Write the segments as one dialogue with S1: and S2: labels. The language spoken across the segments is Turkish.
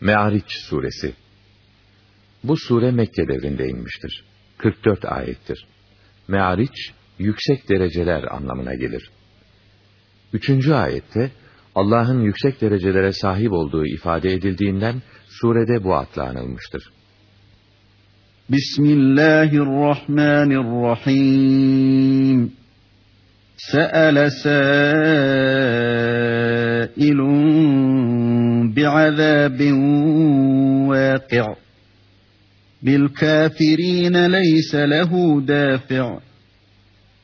S1: Me'ariç suresi Bu sure Mekke devrinde inmiştir. 44 ayettir. Me'ariç, yüksek dereceler anlamına gelir. Üçüncü ayette, Allah'ın yüksek derecelere sahip olduğu ifade edildiğinden, surede bu adla anılmıştır.
S2: Bismillahirrahmanirrahim. Se'ele sâilun bi'azâbin vâki' بالكافرين ليس له دافع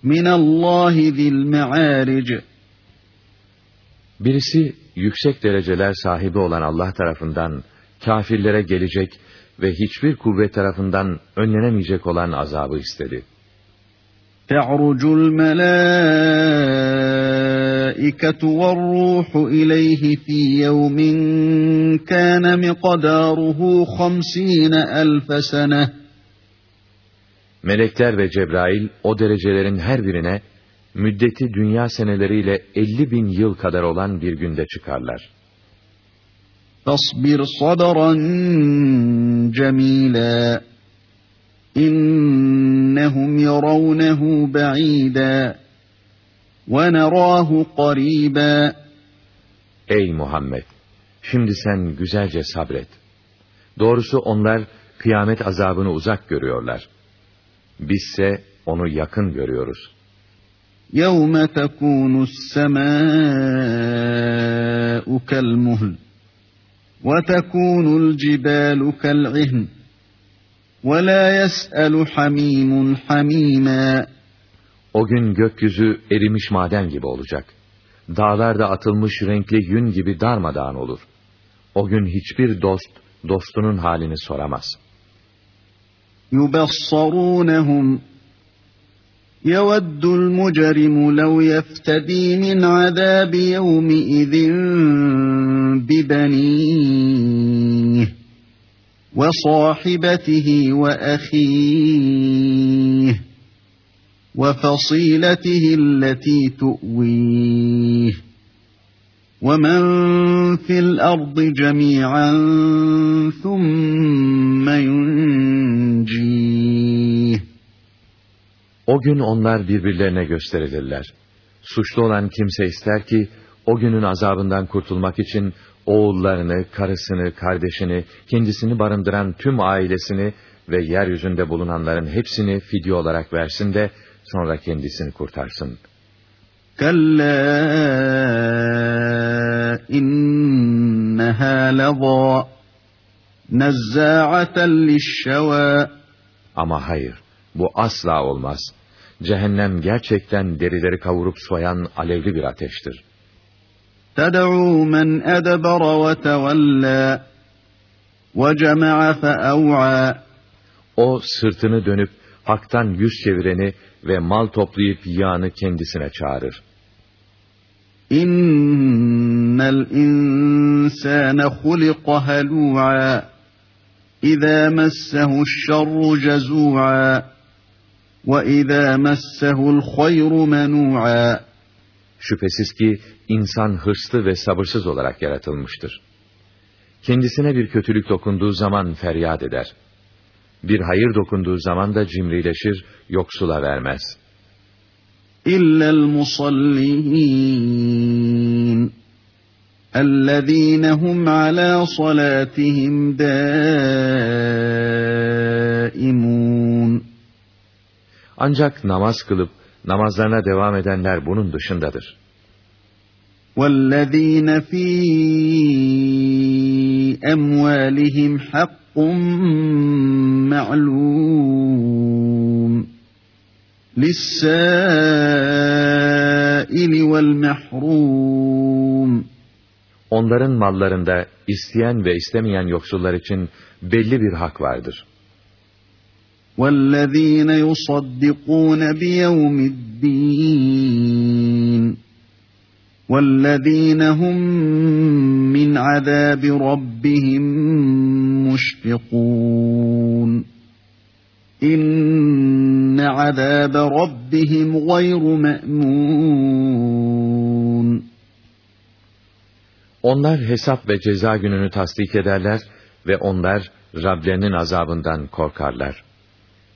S2: من الله ذي المعارج
S1: Birisi yüksek dereceler sahibi olan Allah tarafından kafirlere gelecek ve hiçbir kuvvet tarafından önlenemeyecek olan azabı istedi.
S2: تَعْرُجُ الْمَلَائِكَةُ وَالرُّوحُ إِلَيْهِ فِي يَوْمٍ كَانَ مِقَدَارُهُ خَمْسِينَ أَلْفَ سَنَةٍ
S1: Melekler ve Cebrail o derecelerin her birine müddeti dünya seneleriyle 50 bin yıl kadar olan bir günde çıkarlar.
S2: فَاصْبِرْ صَبْرًا جَمِيلًا İnnehum yarawnehu ba'ida ve nerahu qariba.
S1: Ey Muhammed! Şimdi sen güzelce sabret. Doğrusu onlar kıyamet azabını uzak görüyorlar. Bizse onu yakın görüyoruz.
S2: يَوْمَ تَكُونُ السَّمَاءُ كَالْمُهْلِ وَتَكُونُ الْجِبَالُ كَالْعِهْنِ وَلَا يَسْأَلُ حَمِيمٌ حَمِيمًا
S1: O gün gökyüzü erimiş maden gibi olacak. Dağlar da atılmış renkli yün gibi darmadağın olur. O gün hiçbir dost, dostunun halini soramaz.
S2: يُبَصَّرُونَهُمْ يَوَدُّ الْمُجْرِمُ لَوْ يَفْتَدِي مِنْ عَذَابِ يَوْمِئِذٍ بِبَنِيهِ وصاحبته واخيه وفصيلته التي تؤويه ومن في الارض جميعا ثم ينجيه
S1: O gün onlar birbirlerine gösterilirler. Suçlu olan kimse ister ki o günün azabından kurtulmak için oğullarını, karısını, kardeşini, kendisini barındıran tüm ailesini ve yeryüzünde bulunanların hepsini fidye olarak versin de sonra kendisini kurtarsın.
S2: Kalla inneha lezâ nezzâ'aten lişşevâ
S1: Ama hayır, bu asla olmaz. Cehennem gerçekten derileri kavurup soyan alevli bir ateştir.
S2: Ted'û men edebara ve tevellâ ve cema'a fe'ev'â
S1: O sırtını dönüp haktan yüz çevireni ve mal toplayıp yağını kendisine çağırır.
S2: İnnel insâne hulika halû'a İzâ messehu'ş-şerru cezû'a ve izâ messehu'l hayru menû'a
S1: Şüphesiz ki insan hırslı ve sabırsız olarak yaratılmıştır. Kendisine bir kötülük dokunduğu zaman feryat eder. Bir hayır dokunduğu zaman da cimrileşir, yoksula vermez.
S2: İllel musallin اَلَّذ۪ينَ هُمْ عَلَى صَلَاتِهِمْ دَائِمُونَ
S1: Ancak namaz kılıp, Namazlarına devam edenler bunun dışındadır.
S2: وَالَّذ۪ينَ ف۪ي اَمْوَالِهِمْ حَقٌّ مَعْلُومٌ لِلسَّائِلِ وَالْمَحْرُومِ
S1: Onların mallarında isteyen ve istemeyen yoksullar için belli bir hak vardır.
S2: وَالَّذ۪ينَ يُصَدِّقُونَ بِيَوْمِ الدِّينِ وَالَّذ۪ينَ هُمْ مِنْ عَذَابِ رَبِّهِمْ مُشْفِقُونَ İnne azâbe rabbihim gayru me'mûn.
S1: Onlar hesap ve ceza gününü tasdik ederler ve onlar Rablerinin azabından korkarlar.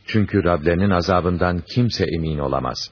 S1: Çünkü Rablerinin azabından kimse emin olamaz.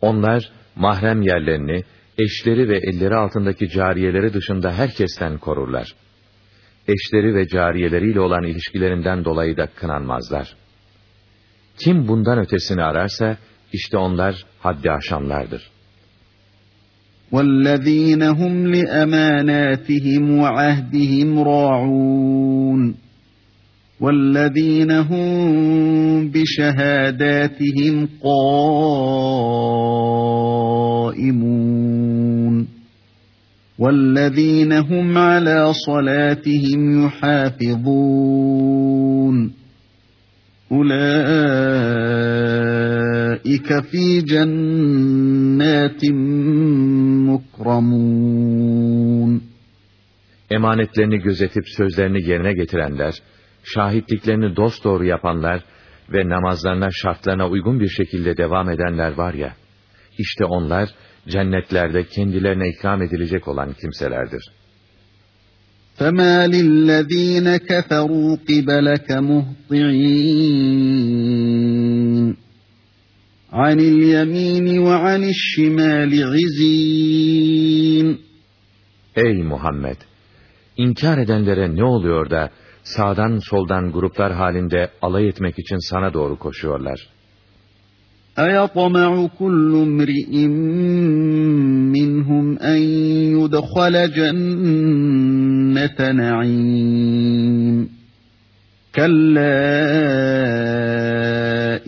S1: Onlar mahrem yerlerini, eşleri ve elleri altındaki cariyeleri dışında herkesten korurlar. Eşleri ve cariyeleriyle olan ilişkilerinden dolayı da kınanmazlar. Kim bundan ötesini ararsa, işte onlar haddi aşanlardır.
S2: وَالَّذ۪ينَ هُمْ لِأَمَانَاتِهِمْ وَعَهْدِهِمْ رَاعُونَ وَالَّذ۪ينَ هُمْ بِشَهَادَاتِهِمْ قَائِمُونَ وَالَّذ۪ينَ هُمْ عَلَى صَلَاتِهِمْ يُحَافِظُونَ أُولَٰئِكَ فِي جَنَّاتٍ مُكْرَمُونَ
S1: Emanetlerini gözetip sözlerini yerine getirenler, şahitliklerini dosdoğru yapanlar ve namazlarına şartlarına uygun bir şekilde devam edenler var ya, işte onlar cennetlerde kendilerine ikram edilecek olan kimselerdir.
S2: فَمَا لِلَّذ۪ينَ كَفَرُوا قِبَلَكَ مُهْطِعِينَ عَنِ الْيَم۪ينِ وَعَنِ الشِّمَالِ عِز۪ينَ
S1: Ey Muhammed! İnkar edenlere ne oluyor da sağdan soldan gruplar halinde alay etmek için sana doğru koşuyorlar?
S2: أَيَطْمَعُ كُلُّ امْرِئٍ مِّنْهُمْ أَنْ يُدْخَلَ جَنَّةَ نَعِيمٍ كَلَّا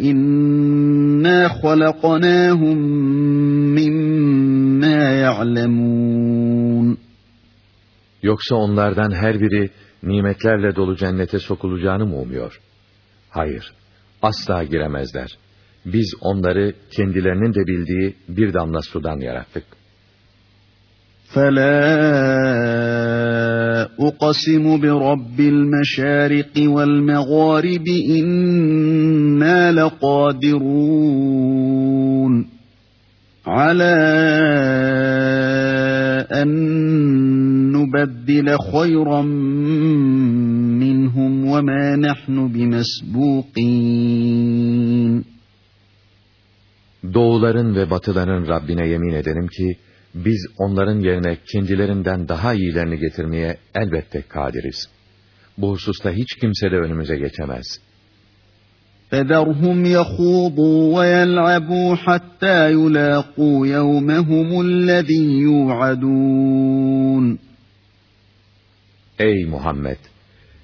S2: إِنَّا خَلَقْنَاهُمْ مِمَّا يَعْلَمُونَ
S1: Yoksa onlardan her biri nimetlerle dolu cennete sokulacağını mı umuyor? Hayır, asla giremezler. Biz onları kendilerinin de bildiği bir damla sudan yarattık.
S2: فَلَا أُقَسِمُ بِرَبِّ الْمَشَارِقِ وَالْمَغَارِبِ إِنَّا لَقَادِرُونَ عَلَى أَن نُبَدِّلَ خَيْرًا مِّنْهُمْ وَمَا نَحْنُ بِمَسْبُوقِينَ
S1: Doğuların ve batıların Rabbine yemin ederim ki, biz onların yerine kendilerinden daha iyilerini getirmeye elbette kadiriz. Bu hususta hiç kimse de önümüze geçemez.
S2: فَذَرْهُمْ يَخُوضُوا وَيَلْعَبُوا حَتَّى يُلَاقُوا يَوْمَهُمُ الَّذ۪ي يُوعَدُونَ
S1: Ey Muhammed!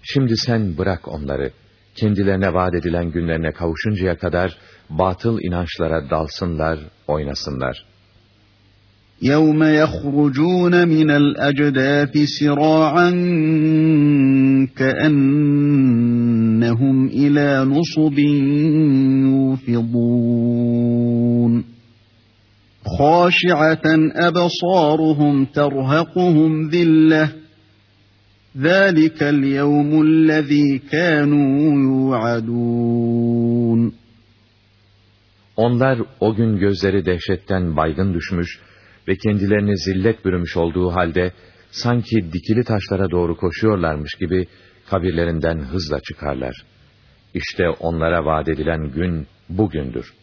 S1: Şimdi sen bırak onları, kendilerine vaat edilen günlerine kavuşuncaya kadar batıl inançlara dalsınlar, oynasınlar.
S2: يَوْمَ يَخْرُجُونَ مِنَ الْأَجْدَاثِ سِرَاعًا كَأَنَّهُمْ إِلَى نُصُبٍ يُوفِضُونَ خَاشِعَةً أَبْصَارُهُمْ تَرْهَقُهُمْ ذِلَّةٌ ذَٰلِكَ الْيَوْمُ الَّذ۪ي كَانُوا يُوعَدُونَ
S1: Onlar o gün gözleri dehşetten baygın düşmüş ve kendilerini zillet bürümüş olduğu halde sanki dikili taşlara doğru koşuyorlarmış gibi kabirlerinden hızla çıkarlar. İşte onlara vaat edilen gün bugündür.